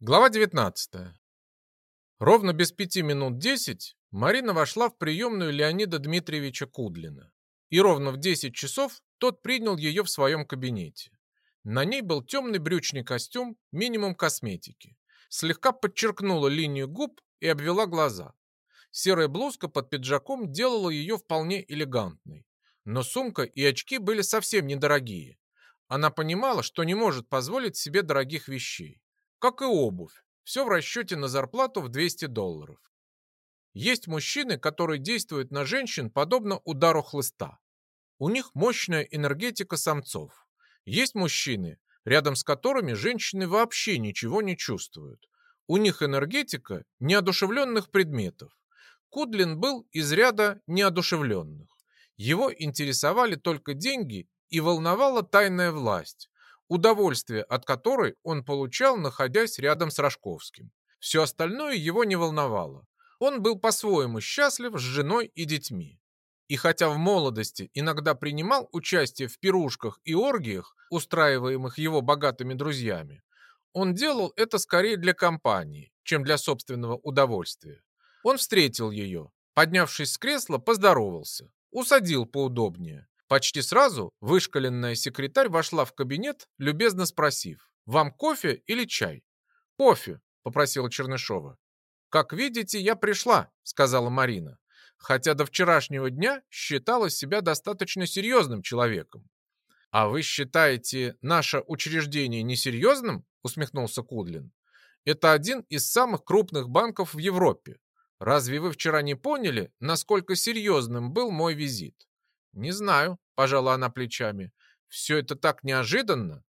Глава 19. Ровно без пяти минут десять Марина вошла в приемную Леонида Дмитриевича Кудлина. И ровно в 10 часов тот принял ее в своем кабинете. На ней был темный брючный костюм, минимум косметики. Слегка подчеркнула линию губ и обвела глаза. Серая блузка под пиджаком делала ее вполне элегантной. Но сумка и очки были совсем недорогие. Она понимала, что не может позволить себе дорогих вещей как и обувь. Все в расчете на зарплату в 200 долларов. Есть мужчины, которые действуют на женщин подобно удару хлыста. У них мощная энергетика самцов. Есть мужчины, рядом с которыми женщины вообще ничего не чувствуют. У них энергетика неодушевленных предметов. Кудлин был из ряда неодушевленных. Его интересовали только деньги и волновала тайная власть, удовольствие от которой он получал, находясь рядом с Рожковским. Все остальное его не волновало. Он был по-своему счастлив с женой и детьми. И хотя в молодости иногда принимал участие в пирушках и оргиях, устраиваемых его богатыми друзьями, он делал это скорее для компании, чем для собственного удовольствия. Он встретил ее, поднявшись с кресла, поздоровался, усадил поудобнее, Почти сразу вышкаленная секретарь вошла в кабинет, любезно спросив, «Вам кофе или чай?» «Кофе», — попросила Чернышова. «Как видите, я пришла», — сказала Марина, хотя до вчерашнего дня считала себя достаточно серьезным человеком. «А вы считаете наше учреждение несерьезным?» — усмехнулся Кудлин. «Это один из самых крупных банков в Европе. Разве вы вчера не поняли, насколько серьезным был мой визит? «Не знаю», — пожала она плечами. «Все это так неожиданно.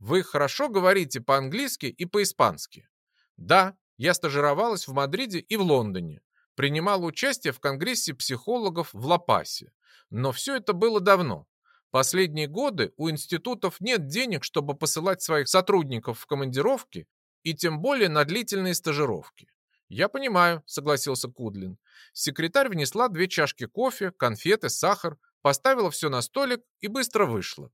Вы хорошо говорите по-английски и по-испански». «Да, я стажировалась в Мадриде и в Лондоне. Принимала участие в конгрессе психологов в Ла-Пасе. Но все это было давно. Последние годы у институтов нет денег, чтобы посылать своих сотрудников в командировки и тем более на длительные стажировки. «Я понимаю», — согласился Кудлин. Секретарь внесла две чашки кофе, конфеты, сахар, поставила все на столик и быстро вышла.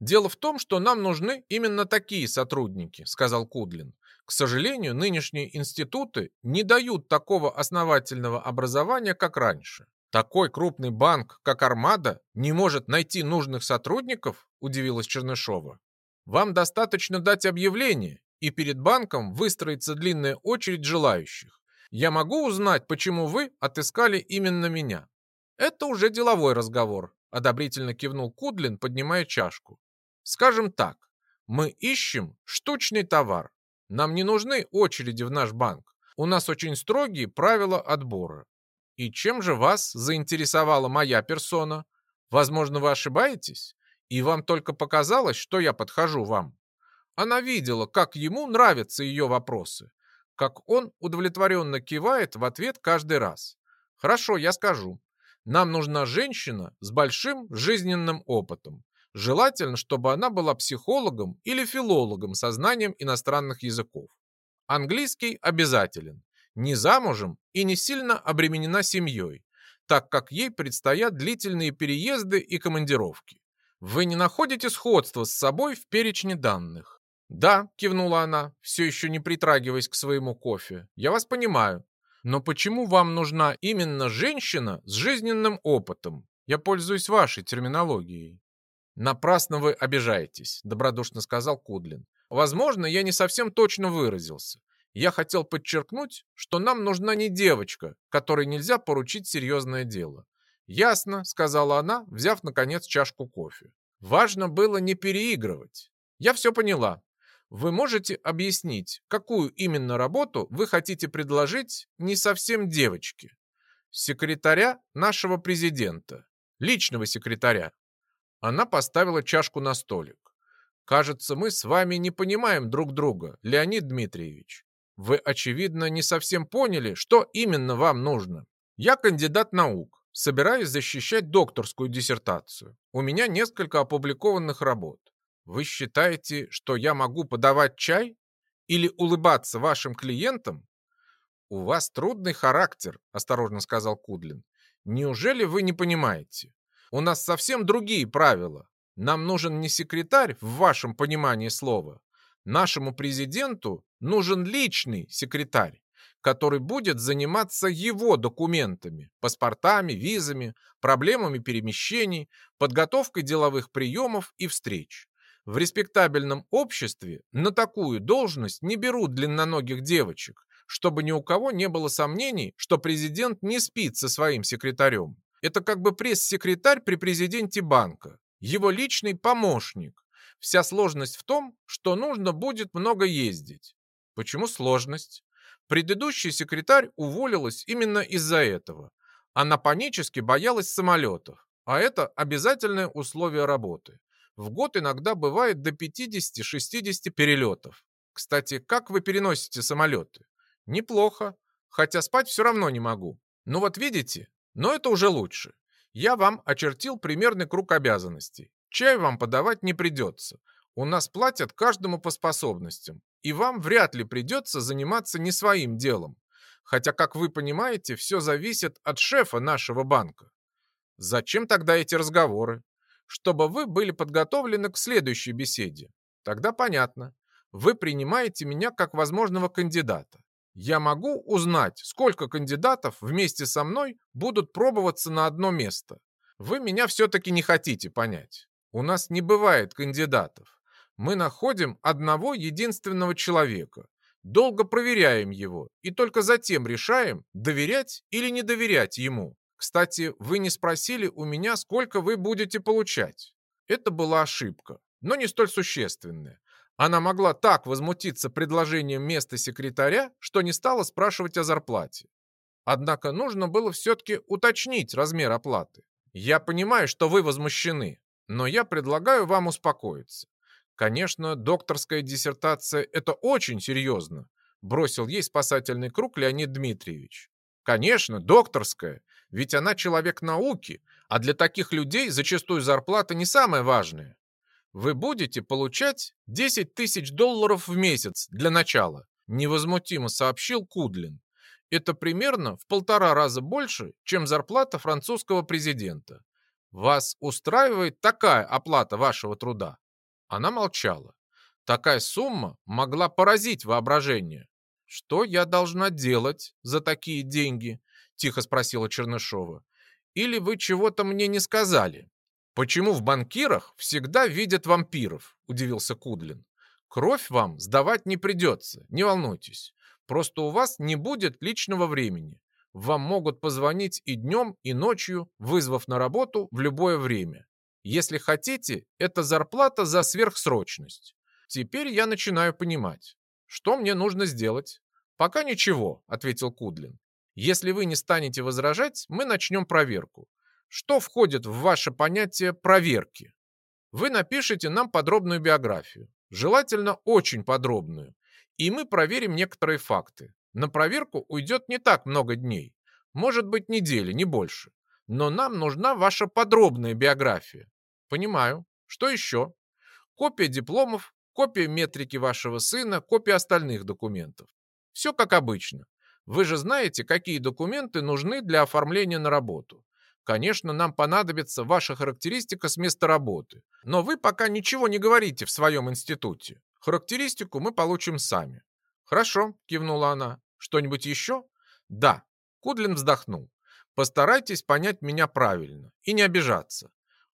«Дело в том, что нам нужны именно такие сотрудники», — сказал Кудлин. «К сожалению, нынешние институты не дают такого основательного образования, как раньше. Такой крупный банк, как Армада, не может найти нужных сотрудников?» — удивилась Чернышова. «Вам достаточно дать объявление, и перед банком выстроится длинная очередь желающих. Я могу узнать, почему вы отыскали именно меня?» «Это уже деловой разговор», — одобрительно кивнул Кудлин, поднимая чашку. «Скажем так, мы ищем штучный товар. Нам не нужны очереди в наш банк. У нас очень строгие правила отбора. И чем же вас заинтересовала моя персона? Возможно, вы ошибаетесь, и вам только показалось, что я подхожу вам». Она видела, как ему нравятся ее вопросы, как он удовлетворенно кивает в ответ каждый раз. «Хорошо, я скажу. Нам нужна женщина с большим жизненным опытом. Желательно, чтобы она была психологом или филологом со знанием иностранных языков. Английский обязателен. Не замужем и не сильно обременена семьей, так как ей предстоят длительные переезды и командировки. Вы не находите сходства с собой в перечне данных? Да, кивнула она, все еще не притрагиваясь к своему кофе. Я вас понимаю. Но почему вам нужна именно женщина с жизненным опытом? Я пользуюсь вашей терминологией. Напрасно вы обижаетесь, добродушно сказал Кудлин. Возможно, я не совсем точно выразился. Я хотел подчеркнуть, что нам нужна не девочка, которой нельзя поручить серьезное дело. «Ясно», — сказала она, взяв, наконец, чашку кофе. «Важно было не переигрывать. Я все поняла. Вы можете объяснить, какую именно работу вы хотите предложить не совсем девочке? Секретаря нашего президента, личного секретаря. Она поставила чашку на столик. Кажется, мы с вами не понимаем друг друга, Леонид Дмитриевич. Вы, очевидно, не совсем поняли, что именно вам нужно. Я кандидат наук, собираюсь защищать докторскую диссертацию. У меня несколько опубликованных работ. Вы считаете, что я могу подавать чай или улыбаться вашим клиентам? У вас трудный характер, осторожно сказал Кудлин. Неужели вы не понимаете? У нас совсем другие правила. Нам нужен не секретарь в вашем понимании слова. Нашему президенту нужен личный секретарь, который будет заниматься его документами, паспортами, визами, проблемами перемещений, подготовкой деловых приемов и встреч. В респектабельном обществе на такую должность не берут длинноногих девочек, чтобы ни у кого не было сомнений, что президент не спит со своим секретарем. Это как бы пресс-секретарь при президенте банка, его личный помощник. Вся сложность в том, что нужно будет много ездить. Почему сложность? Предыдущий секретарь уволилась именно из-за этого. Она панически боялась самолетов, а это обязательное условие работы. В год иногда бывает до 50-60 перелетов. Кстати, как вы переносите самолеты? Неплохо, хотя спать все равно не могу. Ну вот видите, но это уже лучше. Я вам очертил примерный круг обязанностей. Чай вам подавать не придется. У нас платят каждому по способностям, и вам вряд ли придется заниматься не своим делом. Хотя, как вы понимаете, все зависит от шефа нашего банка. Зачем тогда эти разговоры? Чтобы вы были подготовлены к следующей беседе. Тогда понятно. Вы принимаете меня как возможного кандидата. Я могу узнать, сколько кандидатов вместе со мной будут пробоваться на одно место. Вы меня все-таки не хотите понять. У нас не бывает кандидатов. Мы находим одного единственного человека, долго проверяем его и только затем решаем, доверять или не доверять ему. Кстати, вы не спросили у меня, сколько вы будете получать. Это была ошибка, но не столь существенная. Она могла так возмутиться предложением места секретаря, что не стала спрашивать о зарплате. Однако нужно было все-таки уточнить размер оплаты. Я понимаю, что вы возмущены, но я предлагаю вам успокоиться. Конечно, докторская диссертация – это очень серьезно, бросил ей спасательный круг Леонид Дмитриевич. Конечно, докторская, ведь она человек науки, а для таких людей зачастую зарплата не самое важное вы будете получать 10 тысяч долларов в месяц для начала», невозмутимо сообщил Кудлин. «Это примерно в полтора раза больше, чем зарплата французского президента. Вас устраивает такая оплата вашего труда?» Она молчала. Такая сумма могла поразить воображение. «Что я должна делать за такие деньги?» – тихо спросила Чернышова. «Или вы чего-то мне не сказали?» «Почему в банкирах всегда видят вампиров?» – удивился Кудлин. «Кровь вам сдавать не придется, не волнуйтесь. Просто у вас не будет личного времени. Вам могут позвонить и днем, и ночью, вызвав на работу в любое время. Если хотите, это зарплата за сверхсрочность. Теперь я начинаю понимать, что мне нужно сделать. Пока ничего, ответил Кудлин. Если вы не станете возражать, мы начнем проверку. Что входит в ваше понятие проверки? Вы напишите нам подробную биографию, желательно очень подробную, и мы проверим некоторые факты. На проверку уйдет не так много дней, может быть недели, не больше. Но нам нужна ваша подробная биография. Понимаю. Что еще? Копия дипломов, копия метрики вашего сына, копия остальных документов. Все как обычно. Вы же знаете, какие документы нужны для оформления на работу. Конечно, нам понадобится ваша характеристика с места работы, но вы пока ничего не говорите в своем институте. Характеристику мы получим сами. Хорошо, кивнула она. Что-нибудь еще? Да. Кудлин вздохнул. Постарайтесь понять меня правильно и не обижаться.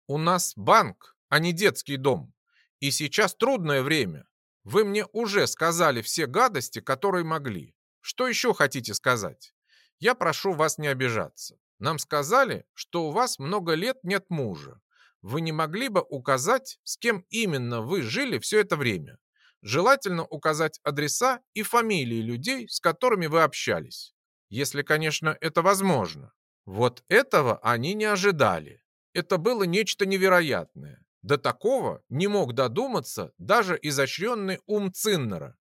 У нас банк, а не детский дом. И сейчас трудное время. Вы мне уже сказали все гадости, которые могли. Что еще хотите сказать? Я прошу вас не обижаться. Нам сказали, что у вас много лет нет мужа. Вы не могли бы указать, с кем именно вы жили все это время? Желательно указать адреса и фамилии людей, с которыми вы общались. Если, конечно, это возможно. Вот этого они не ожидали. Это было нечто невероятное. До такого не мог додуматься даже изощренный ум Циннера.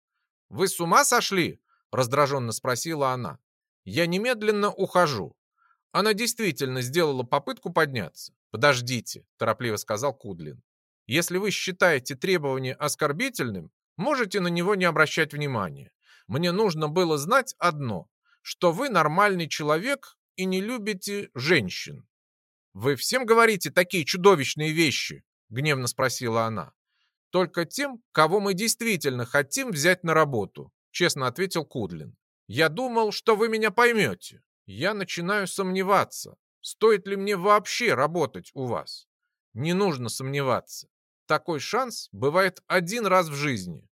«Вы с ума сошли?» – раздраженно спросила она. «Я немедленно ухожу. Она действительно сделала попытку подняться. «Подождите», – торопливо сказал Кудлин. «Если вы считаете требование оскорбительным, можете на него не обращать внимания. Мне нужно было знать одно, что вы нормальный человек и не любите женщин». «Вы всем говорите такие чудовищные вещи?» – гневно спросила она. Только тем, кого мы действительно хотим взять на работу, честно ответил Кудлин. Я думал, что вы меня поймете. Я начинаю сомневаться, стоит ли мне вообще работать у вас. Не нужно сомневаться. Такой шанс бывает один раз в жизни.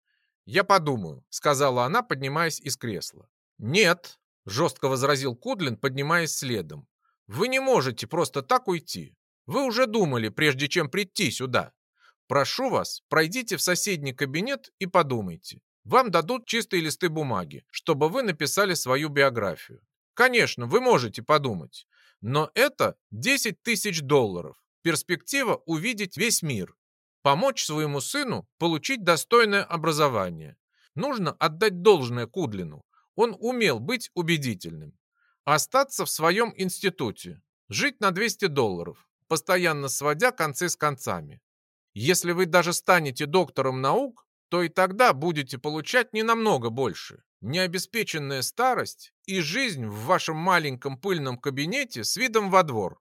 Я подумаю, сказала она, поднимаясь из кресла. Нет, жестко возразил Кудлин, поднимаясь следом. Вы не можете просто так уйти. Вы уже думали, прежде чем прийти сюда. Прошу вас, пройдите в соседний кабинет и подумайте. Вам дадут чистые листы бумаги, чтобы вы написали свою биографию. Конечно, вы можете подумать, но это 10 тысяч долларов. Перспектива увидеть весь мир. Помочь своему сыну получить достойное образование. Нужно отдать должное Кудлину. Он умел быть убедительным. Остаться в своем институте. Жить на 200 долларов, постоянно сводя концы с концами. Если вы даже станете доктором наук, то и тогда будете получать не намного больше. Необеспеченная старость и жизнь в вашем маленьком пыльном кабинете с видом во двор.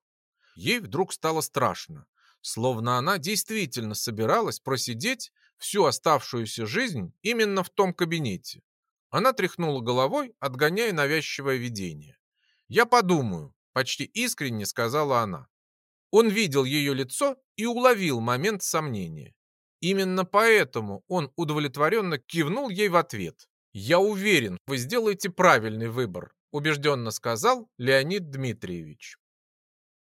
Ей вдруг стало страшно, словно она действительно собиралась просидеть всю оставшуюся жизнь именно в том кабинете. Она тряхнула головой, отгоняя навязчивое видение. «Я подумаю», — почти искренне сказала она. Он видел ее лицо и уловил момент сомнения. Именно поэтому он удовлетворенно кивнул ей в ответ. «Я уверен, вы сделаете правильный выбор», убежденно сказал Леонид Дмитриевич.